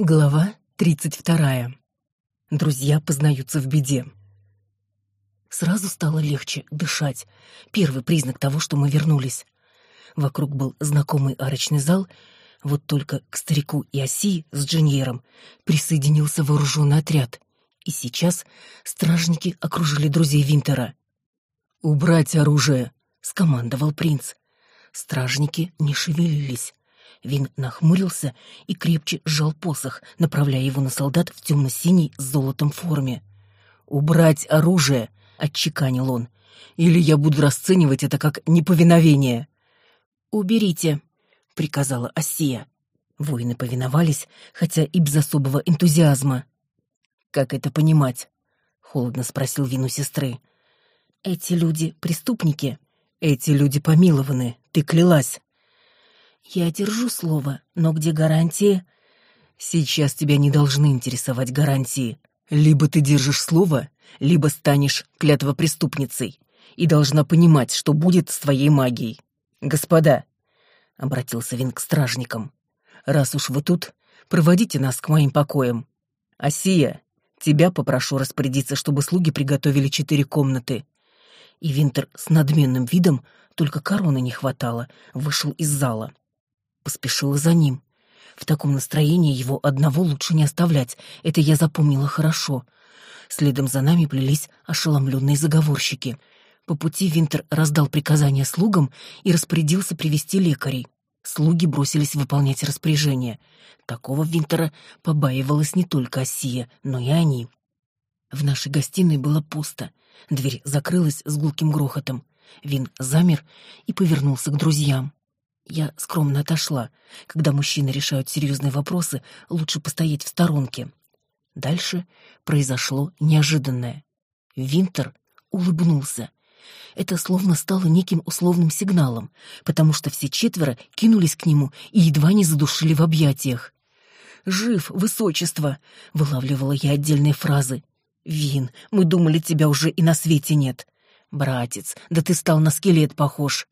Глава тридцать вторая. Друзья познаются в беде. Сразу стало легче дышать. Первый признак того, что мы вернулись. Вокруг был знакомый арочный зал, вот только к старику и оси с Джиньером присоединился вооруженный отряд. И сейчас стражники окружили друзей Винтера. «Убрать оружие!» — скомандовал принц. Стражники не шевелились. Вин нахмурился и крепче сжал посох, направляя его на солдат в темно-синей с золотом форме. «Убрать оружие!» — отчеканил он. «Или я буду расценивать это как неповиновение». «Уберите», — приказала Осия. Воины повиновались, хотя и без особого энтузиазма. «Как это понимать?» — холодно спросил Вину сестры. «Эти люди — преступники. Эти люди помилованы, ты клялась». Я держу слово, но где гарантии? Сейчас тебя не должны интересовать гарантии. Либо ты держишь слово, либо станешь клятвопреступницей и должна понимать, что будет с твоей магией. Господа, — обратился Вин к стражникам, — раз уж вы тут, проводите нас к моим покоям. Асия, тебя попрошу распорядиться, чтобы слуги приготовили четыре комнаты. И Винтер с надменным видом, только короны не хватало, вышел из зала поспешила за ним. В таком настроении его одного лучше не оставлять, это я запомнила хорошо. Следом за нами плелись ошеломленные заговорщики. По пути Винтер раздал приказания слугам и распорядился привести лекарей. Слуги бросились выполнять распоряжение. Такого Винтера побаивалась не только Осия, но и они. В нашей гостиной было пусто. Дверь закрылась с гулким грохотом. Вин замер и повернулся к друзьям. Я скромно отошла. Когда мужчины решают серьезные вопросы, лучше постоять в сторонке. Дальше произошло неожиданное. Винтер улыбнулся. Это словно стало неким условным сигналом, потому что все четверо кинулись к нему и едва не задушили в объятиях. «Жив, высочество!» — вылавливала я отдельные фразы. «Вин, мы думали, тебя уже и на свете нет!» «Братец, да ты стал на скелет похож!»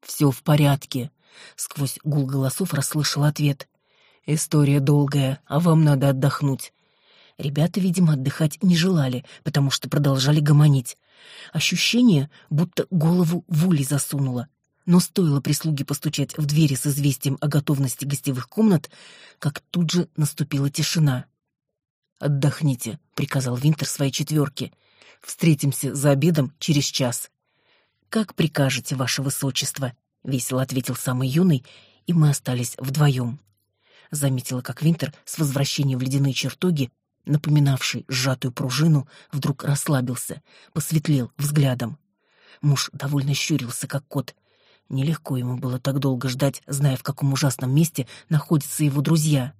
«Все в порядке», Сквозь гул голосов расслышал ответ. «История долгая, а вам надо отдохнуть». Ребята, видимо, отдыхать не желали, потому что продолжали гомонить. Ощущение, будто голову в улей засунуло. Но стоило прислуге постучать в двери с известием о готовности гостевых комнат, как тут же наступила тишина. «Отдохните», — приказал Винтер своей четверке. «Встретимся за обедом через час». «Как прикажете, ваше высочество», — весело ответил самый юный, и мы остались вдвоем. Заметила, как Винтер с возвращением в ледяные чертоги, напоминавший сжатую пружину, вдруг расслабился, посветлел взглядом. Муж довольно щурился, как кот. Нелегко ему было так долго ждать, зная, в каком ужасном месте находятся его друзья.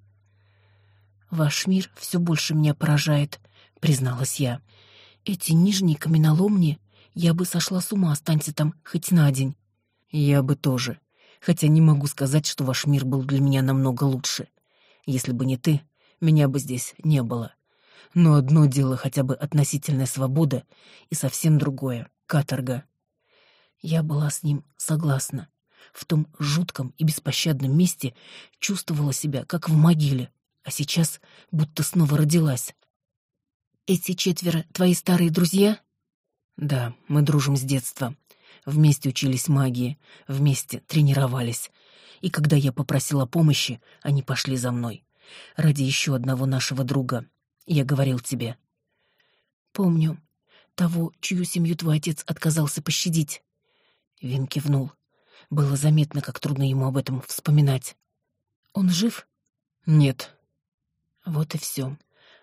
«Ваш мир все больше меня поражает», — призналась я. «Эти нижние каменоломни, я бы сошла с ума, останься там хоть на день. Я бы тоже. Хотя не могу сказать, что ваш мир был для меня намного лучше. Если бы не ты, меня бы здесь не было. Но одно дело хотя бы относительная свобода, и совсем другое — каторга. Я была с ним согласна. В том жутком и беспощадном месте чувствовала себя, как в могиле, а сейчас будто снова родилась. «Эти четверо твои старые друзья?» «Да, мы дружим с детства вместе учились магии, вместе тренировались. И когда я попросила помощи, они пошли за мной. Ради еще одного нашего друга. Я говорил тебе. Помню. Того, чью семью твой отец отказался пощадить. Вин кивнул. Было заметно, как трудно ему об этом вспоминать. Он жив? Нет. Вот и все.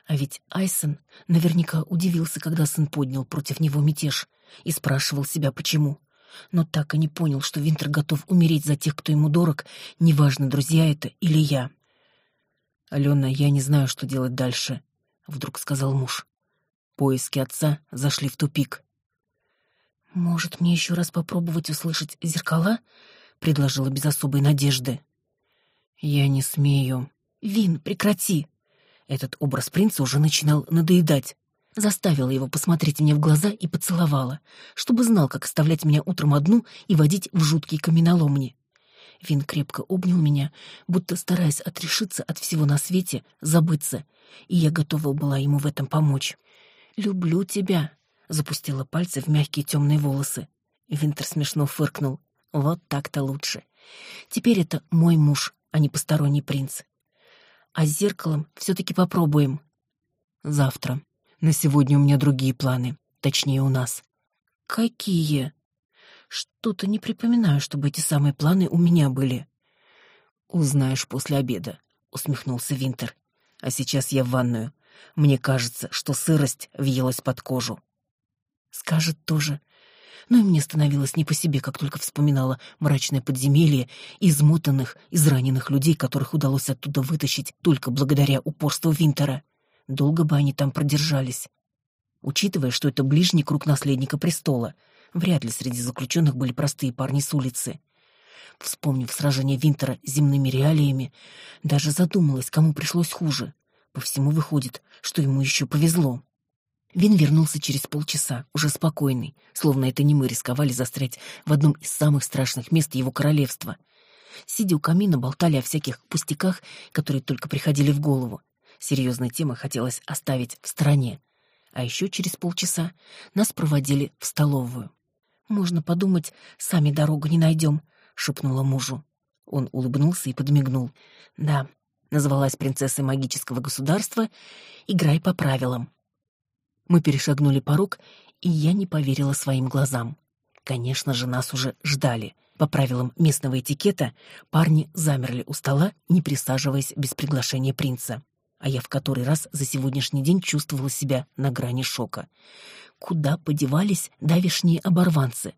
А ведь Айсон наверняка удивился, когда сын поднял против него мятеж и спрашивал себя, почему но так и не понял, что Винтер готов умереть за тех, кто ему дорог, неважно, друзья это или я. «Алена, я не знаю, что делать дальше», — вдруг сказал муж. Поиски отца зашли в тупик. «Может, мне еще раз попробовать услышать зеркала?» — предложила без особой надежды. «Я не смею». «Вин, прекрати!» Этот образ принца уже начинал надоедать заставила его посмотреть мне в глаза и поцеловала, чтобы знал, как оставлять меня утром одну и водить в жуткие каменоломни. Вин крепко обнял меня, будто стараясь отрешиться от всего на свете, забыться, и я готова была ему в этом помочь. «Люблю тебя», — запустила пальцы в мягкие темные волосы. Винтер смешно фыркнул. «Вот так-то лучше. Теперь это мой муж, а не посторонний принц. А с зеркалом все-таки попробуем. Завтра. На сегодня у меня другие планы. Точнее, у нас. Какие? Что-то не припоминаю, чтобы эти самые планы у меня были. Узнаешь после обеда, усмехнулся Винтер. А сейчас я в ванную. Мне кажется, что сырость въелась под кожу. Скажет тоже. Но и мне становилось не по себе, как только вспоминала мрачное подземелье измотанных, израненных людей, которых удалось оттуда вытащить только благодаря упорству Винтера. Долго бы они там продержались. Учитывая, что это ближний круг наследника престола, вряд ли среди заключенных были простые парни с улицы. Вспомнив сражение Винтера с земными реалиями, даже задумалась, кому пришлось хуже. По всему выходит, что ему еще повезло. Вин вернулся через полчаса, уже спокойный, словно это не мы рисковали застрять в одном из самых страшных мест его королевства. Сидя у камина, болтали о всяких пустяках, которые только приходили в голову. Серьезные темы хотелось оставить в стороне. А еще через полчаса нас проводили в столовую. «Можно подумать, сами дорогу не найдем», — шепнула мужу. Он улыбнулся и подмигнул. «Да, назвалась принцессой магического государства, играй по правилам». Мы перешагнули порог, и я не поверила своим глазам. Конечно же, нас уже ждали. По правилам местного этикета парни замерли у стола, не присаживаясь без приглашения принца. А я в который раз за сегодняшний день чувствовала себя на грани шока. Куда подевались давишние оборванцы?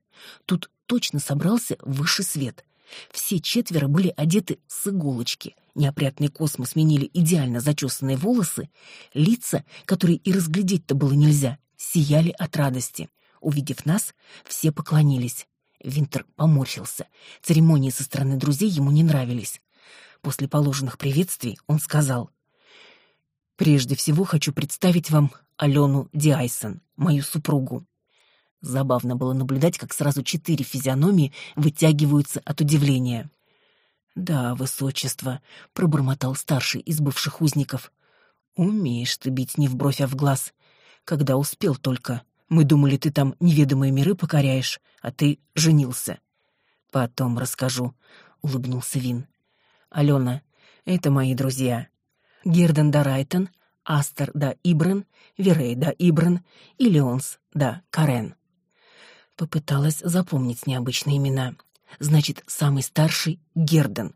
Тут точно собрался высший свет. Все четверо были одеты с иголочки. Неопрятные космы сменили идеально зачесанные волосы. Лица, которые и разглядеть-то было нельзя, сияли от радости. Увидев нас, все поклонились. Винтер поморщился. Церемонии со стороны друзей ему не нравились. После положенных приветствий он сказал. «Прежде всего хочу представить вам Алену Диайсон, мою супругу. Забавно было наблюдать, как сразу четыре физиономии вытягиваются от удивления. «Да, высочество», — пробормотал старший из бывших узников. «Умеешь ты бить не в бровь, а в глаз. Когда успел только. Мы думали, ты там неведомые миры покоряешь, а ты женился». «Потом расскажу», — улыбнулся Вин. «Алена, это мои друзья. Герден да Райтон, Астер да Ибрен, Верей да Ибрен и Леонс да Карен». Попыталась запомнить необычные имена. Значит, самый старший — Герден.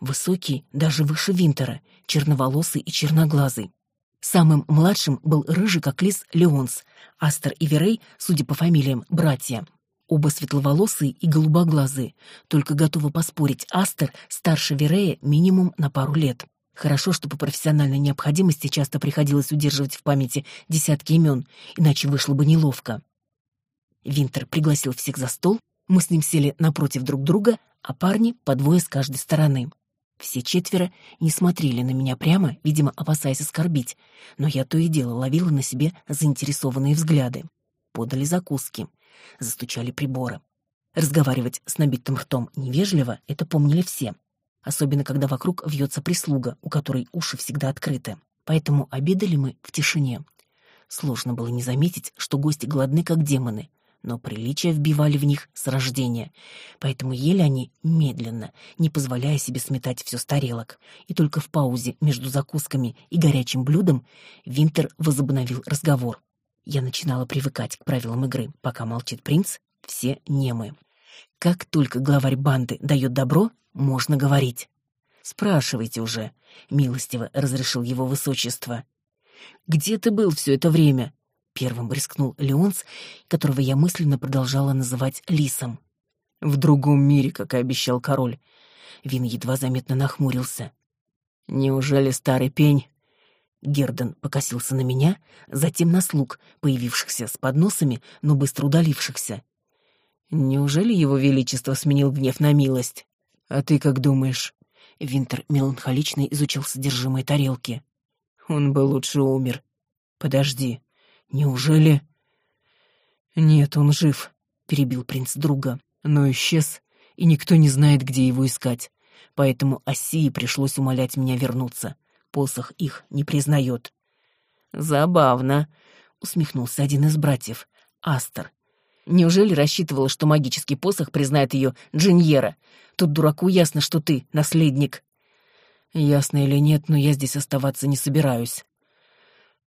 Высокий, даже выше Винтера, черноволосый и черноглазый. Самым младшим был рыжий, как лис, Леонс. Астер и Верей, судя по фамилиям, братья. Оба светловолосые и голубоглазые. Только готова поспорить, Астер старше Верея минимум на пару лет. Хорошо, что по профессиональной необходимости часто приходилось удерживать в памяти десятки имен, иначе вышло бы неловко. Винтер пригласил всех за стол, мы с ним сели напротив друг друга, а парни по двое с каждой стороны. Все четверо не смотрели на меня прямо, видимо, опасаясь оскорбить, но я то и дело ловила на себе заинтересованные взгляды. Подали закуски, застучали приборы. Разговаривать с набитым ртом невежливо — это помнили все. Особенно, когда вокруг вьется прислуга, у которой уши всегда открыты. Поэтому обедали мы в тишине. Сложно было не заметить, что гости голодны, как демоны — но приличия вбивали в них с рождения, поэтому ели они медленно, не позволяя себе сметать все с тарелок. И только в паузе между закусками и горячим блюдом Винтер возобновил разговор. Я начинала привыкать к правилам игры. Пока молчит принц, все немы. Как только главарь банды дает добро, можно говорить. «Спрашивайте уже», — милостиво разрешил его высочество. «Где ты был все это время?» Первым рискнул Леонс, которого я мысленно продолжала называть Лисом. «В другом мире, как и обещал король». Вин едва заметно нахмурился. «Неужели старый пень?» Герден покосился на меня, затем на слуг, появившихся с подносами, но быстро удалившихся. «Неужели его величество сменил гнев на милость? А ты как думаешь?» Винтер меланхолично изучил содержимое тарелки. «Он бы лучше умер. Подожди, Неужели... Нет, он жив, перебил принц друга, но исчез и никто не знает, где его искать. Поэтому Осии пришлось умолять меня вернуться. Посох их не признает. «Забавно», — усмехнулся один из братьев, Астер. «Неужели рассчитывала, что магический посох признает ее Джиньера? Тут дураку ясно, что ты наследник». «Ясно или нет, но я здесь оставаться не собираюсь».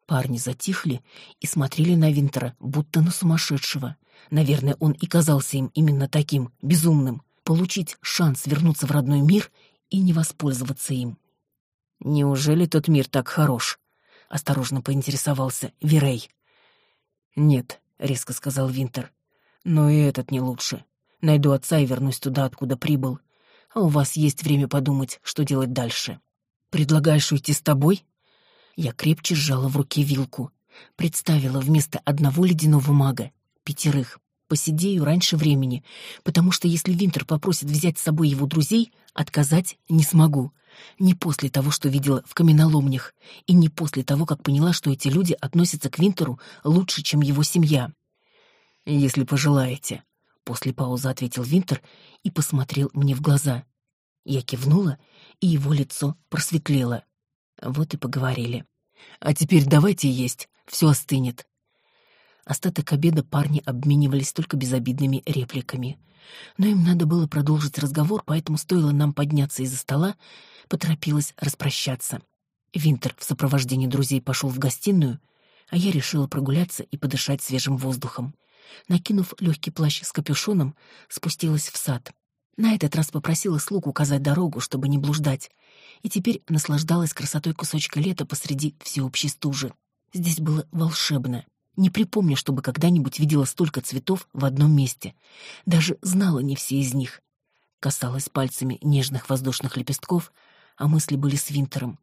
Парни затихли и смотрели на Винтера, будто на сумасшедшего. Наверное, он и казался им именно таким, безумным. Получить шанс вернуться в родной мир и не воспользоваться им. «Неужели тот мир так хорош?» — осторожно поинтересовался Вирей. «Нет», — резко сказал Винтер. «Но и этот не лучше. Найду отца и вернусь туда, откуда прибыл. А у вас есть время подумать, что делать дальше. Предлагаешь уйти с тобой?» Я крепче сжала в руке вилку. Представила вместо одного ледяного мага пятерых. Посидею раньше времени, потому что если Винтер попросит взять с собой его друзей, отказать не смогу. Не после того, что видела в каменоломнях, и не после того, как поняла, что эти люди относятся к Винтеру лучше, чем его семья. «Если пожелаете», — после паузы ответил Винтер и посмотрел мне в глаза. Я кивнула, и его лицо просветлело. Вот и поговорили. «А теперь давайте есть, все остынет». Остаток обеда парни обменивались только безобидными репликами. Но им надо было продолжить разговор, поэтому стоило нам подняться из-за стола, поторопилась распрощаться. Винтер в сопровождении друзей пошел в гостиную, а я решила прогуляться и подышать свежим воздухом. Накинув легкий плащ с капюшоном, спустилась в сад. На этот раз попросила слуг указать дорогу, чтобы не блуждать, и теперь наслаждалась красотой кусочка лета посреди всеобщей стужи. Здесь было волшебно. Не припомню, чтобы когда-нибудь видела столько цветов в одном месте. Даже знала не все из них. Касалась пальцами нежных воздушных лепестков, а мысли были с Винтером.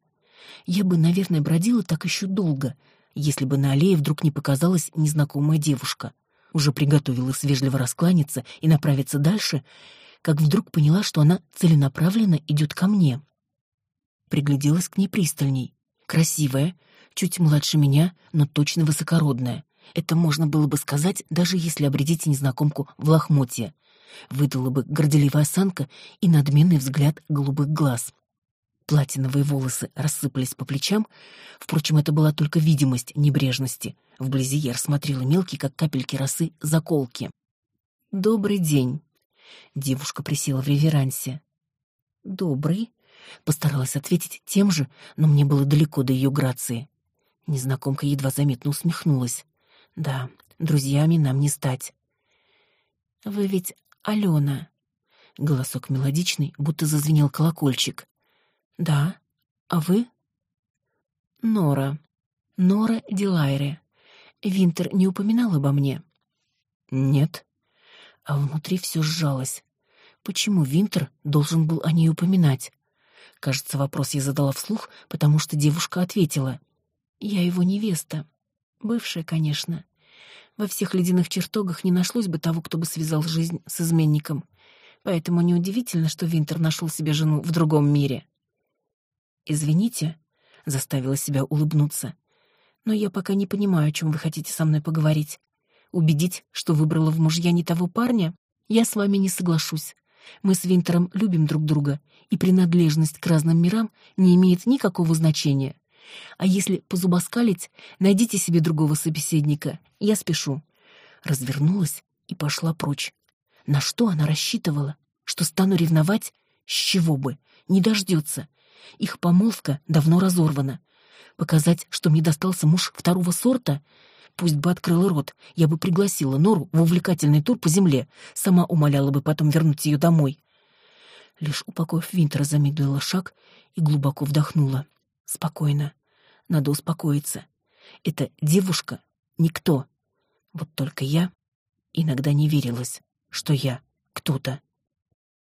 Я бы, наверное, бродила так еще долго, если бы на аллее вдруг не показалась незнакомая девушка. Уже приготовилась вежливо раскланяться и направиться дальше, как вдруг поняла, что она целенаправленно идет ко мне. Пригляделась к ней пристальней. Красивая, чуть младше меня, но точно высокородная. Это можно было бы сказать, даже если обредите незнакомку в лохмотье. Выдала бы горделивая осанка и надменный взгляд голубых глаз. Платиновые волосы рассыпались по плечам, впрочем, это была только видимость небрежности. Вблизи я рассмотрела мелкие, как капельки росы, заколки. «Добрый день!» Девушка присела в реверансе. «Добрый?» Постаралась ответить тем же, но мне было далеко до ее грации. Незнакомка едва заметно усмехнулась. «Да, друзьями нам не стать». «Вы ведь Алена?» Голосок мелодичный, будто зазвенел колокольчик. «Да. А вы?» «Нора. Нора Дилайре. Винтер не упоминал обо мне?» «Нет». А внутри все сжалось. Почему Винтер должен был о ней упоминать? Кажется, вопрос я задала вслух, потому что девушка ответила. «Я его невеста. Бывшая, конечно. Во всех ледяных чертогах не нашлось бы того, кто бы связал жизнь с изменником. Поэтому неудивительно, что Винтер нашел себе жену в другом мире». «Извините», — заставила себя улыбнуться, «но я пока не понимаю, о чем вы хотите со мной поговорить. Убедить, что выбрала в мужья не того парня, я с вами не соглашусь. Мы с Винтером любим друг друга, и принадлежность к разным мирам не имеет никакого значения. А если позубоскалить, найдите себе другого собеседника. Я спешу. Развернулась и пошла прочь. На что она рассчитывала? Что стану ревновать? С чего бы? Не дождется. Их помолвка давно разорвана. Показать, что мне достался муж второго сорта — Пусть бы открыла рот, я бы пригласила Нору в увлекательный тур по земле, сама умоляла бы потом вернуть ее домой. Лишь упокоив Винтера, замедлила шаг и глубоко вдохнула. Спокойно. Надо успокоиться. Эта девушка — никто. Вот только я иногда не верилась, что я кто-то.